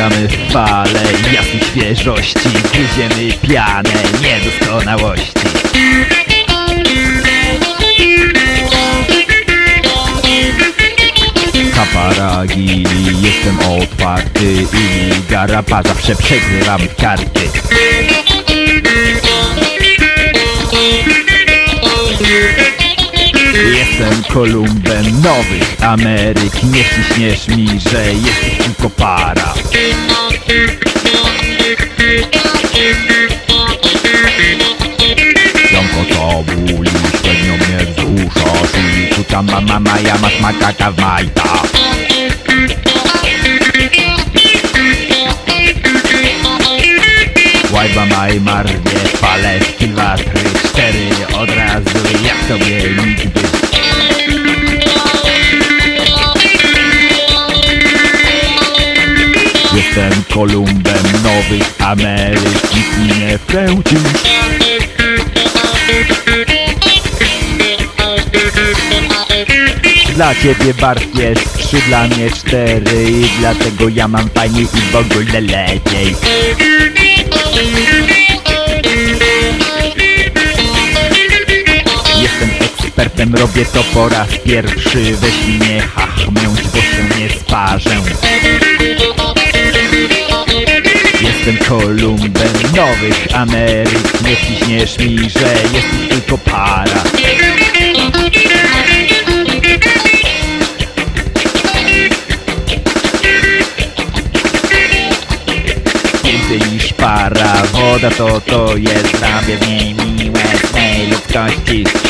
Ściągamy fale jasnej świeżości Gryziemy pianę niedoskonałości. Kaparagi, jestem otwarty I garapa zawsze przegrywam karty. Jestem Kolumbem nowych Ameryk. Nie wciśniesz mi, że jesteś tylko para. Ziomko to buli, średnio mnie wzruszasz I tu tam mama maja masz makaka w majta Łajba maj marnie, fale, kilwatry Cztery. Od razu, jak tobie nigdy. Jestem Kolumbem nowych Ameryk Nic mi nie wtręcisz Dla ciebie Bart jest trzy, dla mnie cztery. I dlatego ja mam fajniej i w ogóle lepiej Jestem ekspertem, robię to po raz pierwszy. Weź mnie hachmęć, bo się nie sparzę. Jestem Kolumbem nowych Ameryk. Nie wciśniesz mi, że jesteś tylko para. Więcej niż para. Woda to to jest z niej miłe. Ludzkości Embala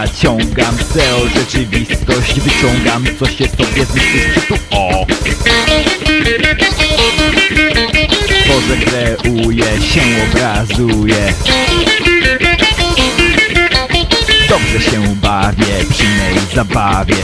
naciągam CEO rzeczywistość Wyciągam co się sobie z myśli tu o Tworzę, kreuję, się obrazuję Dobrze się bawię przy mej zabawie